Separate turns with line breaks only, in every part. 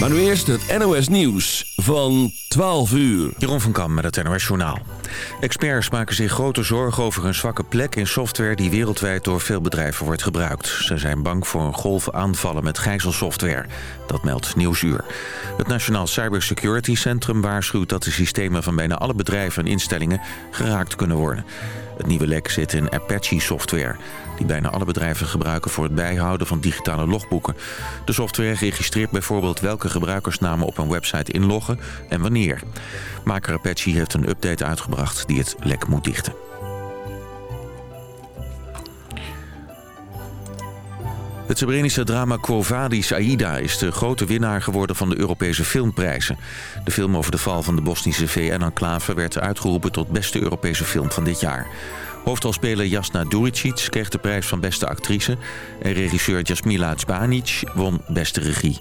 Maar nu eerst het NOS Nieuws van 12 uur.
Jeroen van Kam met het NOS Journaal. Experts maken zich grote zorgen over een zwakke plek in software... die wereldwijd door veel bedrijven wordt gebruikt. Ze zijn bang voor een golf aanvallen met gijzelsoftware. Dat meldt Nieuwsuur. Het Nationaal Cybersecurity Centrum waarschuwt dat de systemen van bijna alle bedrijven en instellingen geraakt kunnen worden. Het nieuwe lek zit in Apache-software... die bijna alle bedrijven gebruiken voor het bijhouden van digitale logboeken. De software registreert bijvoorbeeld welke gebruikersnamen op een website inloggen en wanneer. Maker Apache heeft een update uitgebracht die het lek moet dichten. Het Srebrenische drama Quo Vadis Aida is de grote winnaar geworden van de Europese filmprijzen. De film over de val van de Bosnische VN-enclave werd uitgeroepen tot beste Europese film van dit jaar. Hoofdrolspeler Jasna Duricic kreeg de prijs van beste actrice... en regisseur Jasmila Zbanic won beste regie.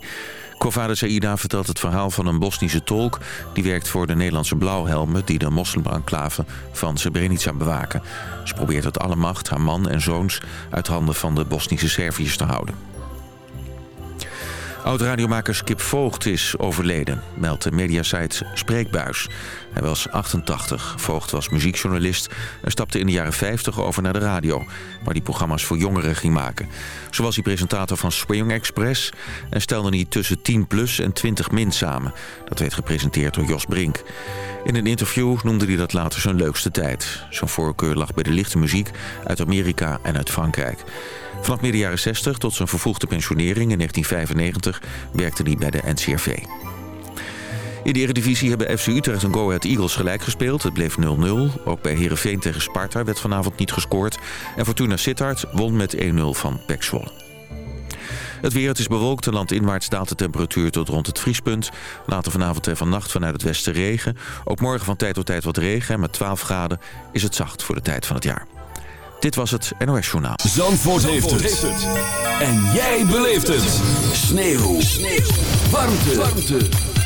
Kovada Saida vertelt het verhaal van een Bosnische tolk... die werkt voor de Nederlandse blauwhelmen... die de moslimenclave van Srebrenica bewaken. Ze probeert uit alle macht haar man en zoons... uit handen van de Bosnische Serviërs te houden. Oud-radiomaker Skip Voogd is overleden, meldt de mediasite Spreekbuis. Hij was 88. Voogd was muziekjournalist en stapte in de jaren 50 over naar de radio... waar hij programma's voor jongeren ging maken. Zo was hij presentator van Swing Express... en stelde hij tussen 10 plus en 20 min samen. Dat werd gepresenteerd door Jos Brink. In een interview noemde hij dat later zijn leukste tijd. Zijn voorkeur lag bij de lichte muziek uit Amerika en uit Frankrijk. Vanaf midden jaren 60 tot zijn vervroegde pensionering in 1995 werkte hij bij de NCRV. In de Eredivisie hebben FC Utrecht en Go Ahead Eagles gelijk gespeeld. Het bleef 0-0. Ook bij Heerenveen tegen Sparta werd vanavond niet gescoord. En Fortuna Sittard won met 1-0 van PEC Zwolle. Het weer, het is bewolkt en landinwaarts daalt de temperatuur tot rond het vriespunt. Later vanavond en vannacht vanuit het westen regen. Ook morgen van tijd tot tijd wat regen en met 12 graden is het zacht voor de tijd van het jaar. Dit was het NOS Journaal.
Zandvoort, heeft, het. En jij beleeft het. Sneeuw. Sneeuw. Warmte. Warmte.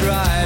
try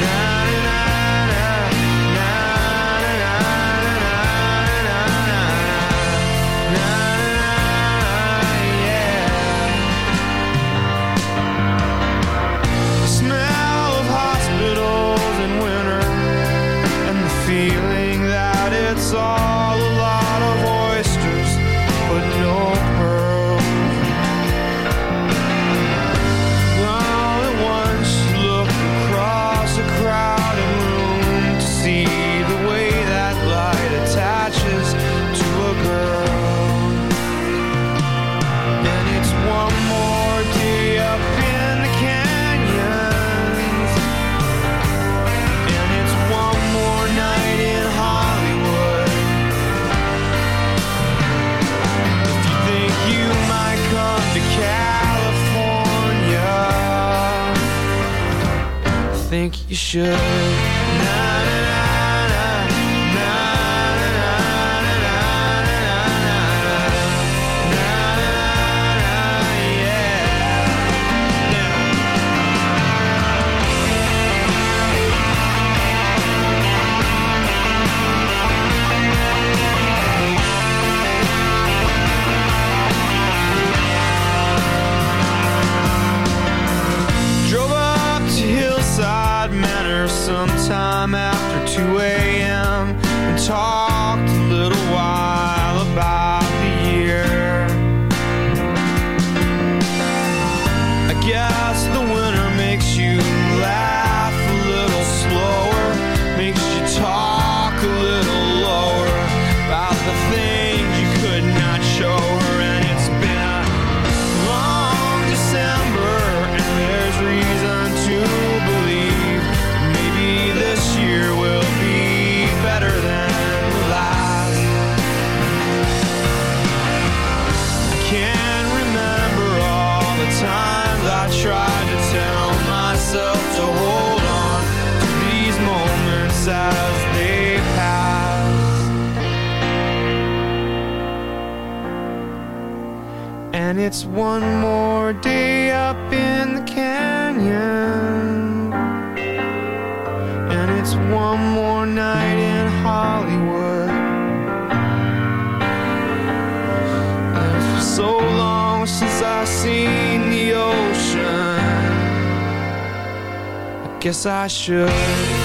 now. Think you should. I should.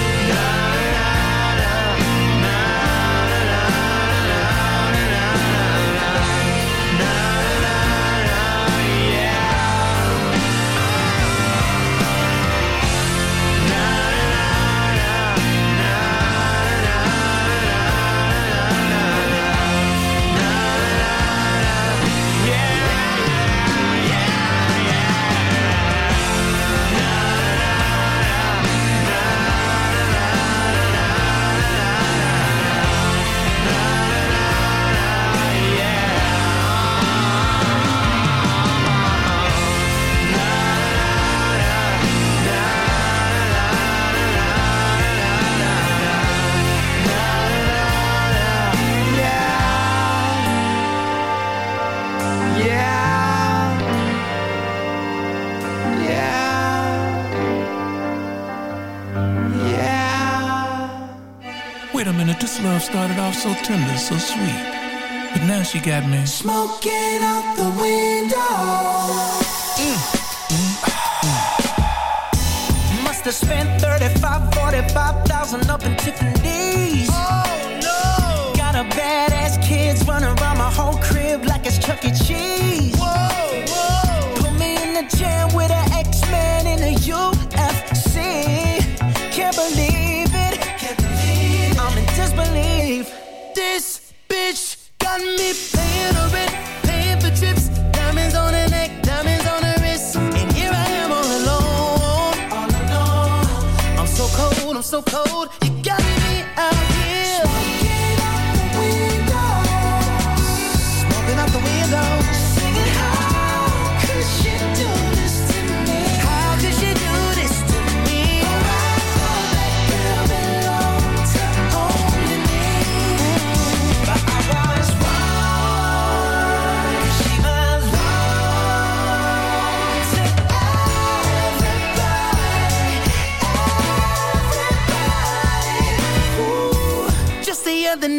Yeah.
Wait a minute, this love started off so tender, so sweet. But now she got me
smoking out the window. Mm. Mm. Mm.
Must have spent 35, 45,000 up in
Tiffany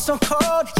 so cold.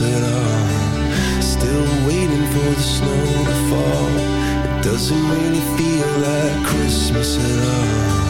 Christmas
at. Still waiting for the snow to fall, it doesn't really feel like Christmas at all.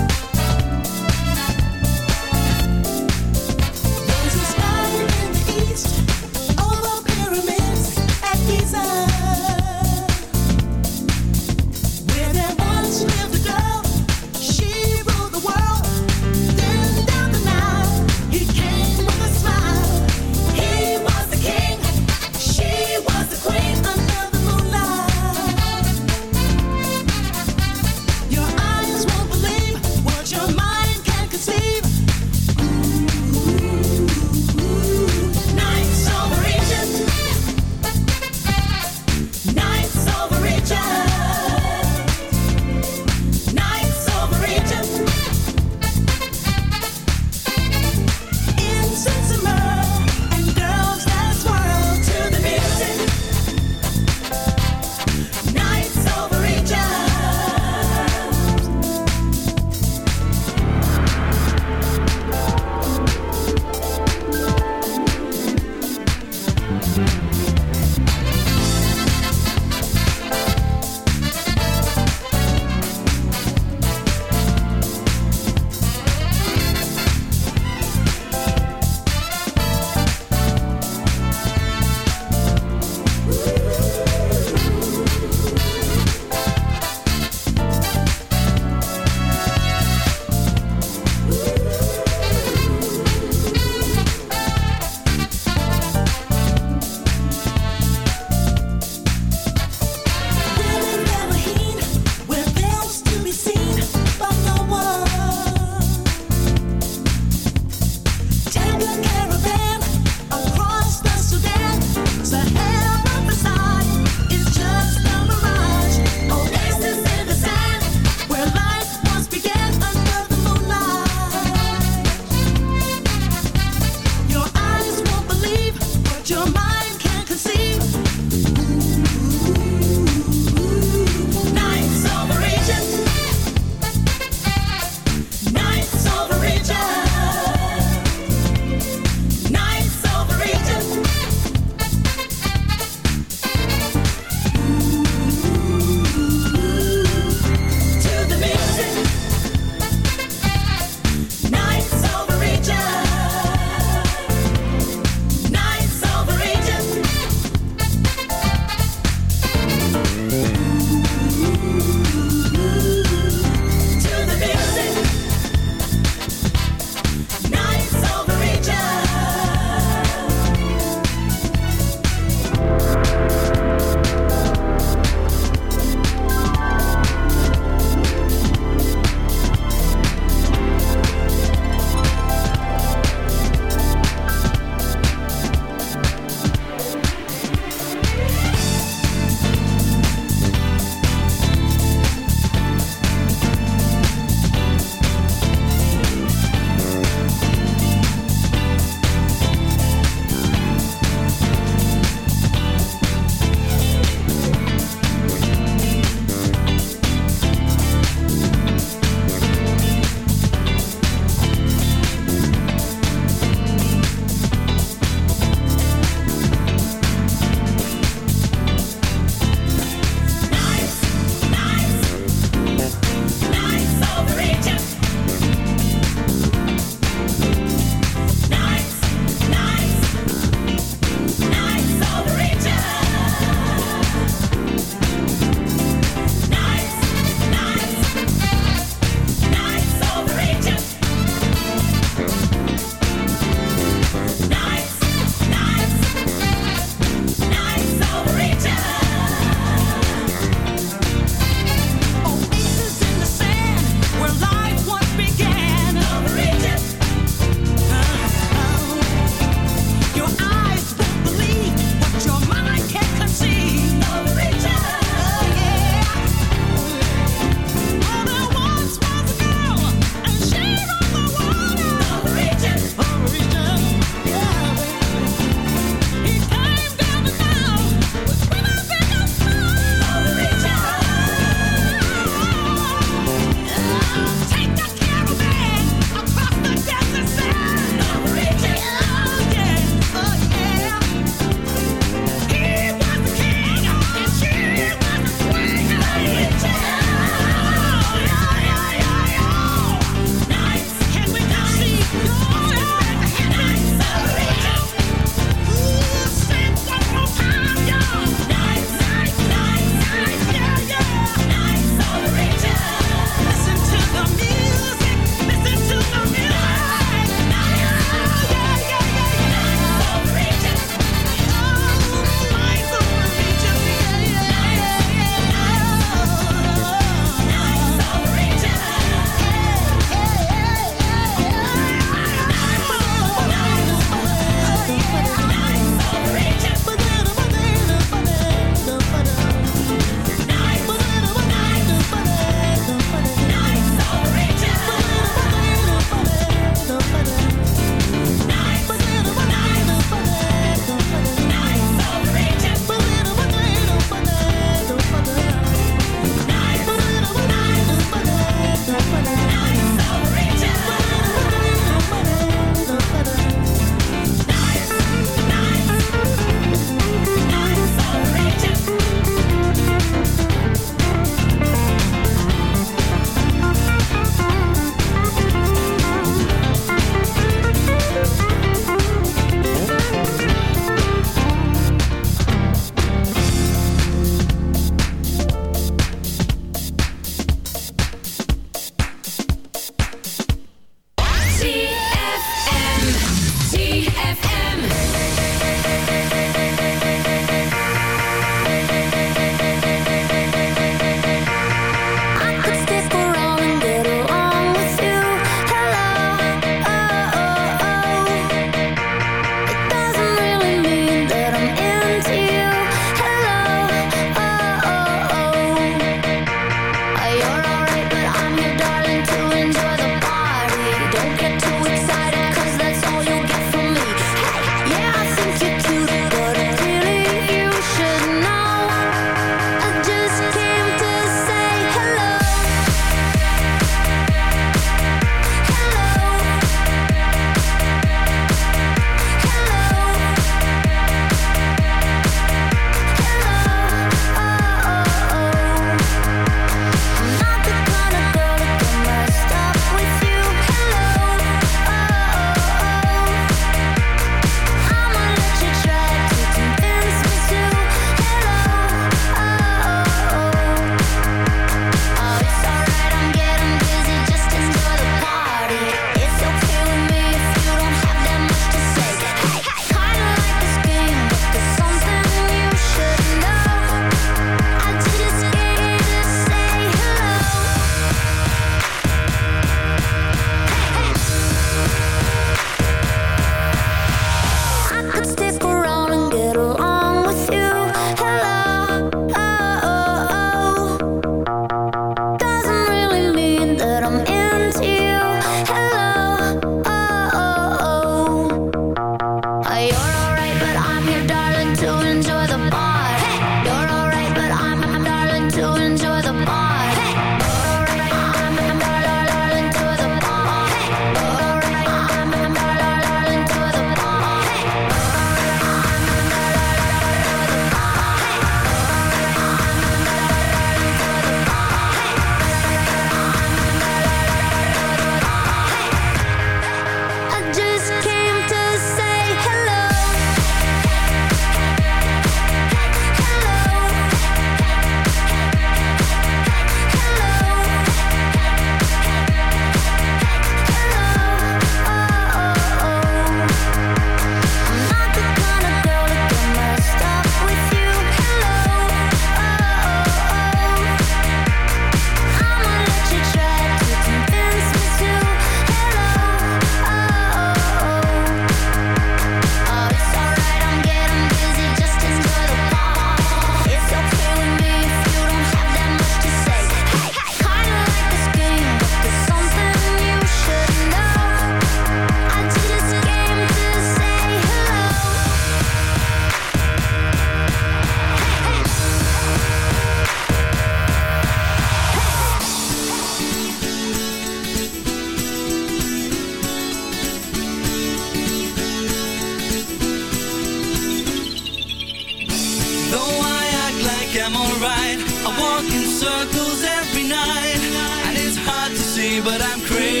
but I'm crazy.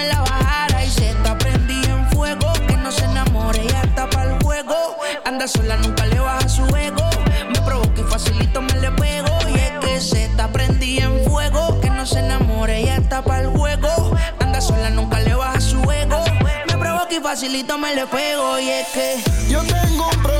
me
la
bajara y se está prendí en fuego. Que no se enamore, ya está para el juego. Anda sola, nunca le baja su ego. Me provoca y facilito me le pego. Y es que se está prendí en fuego. Que no se enamore, ya está para el juego. Anda sola, nunca le baja su ego. Me provoca y facilito me le pego. Y es que
yo tengo un problema.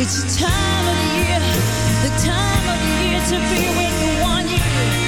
It's the time of the year, the time of the year to be with the one you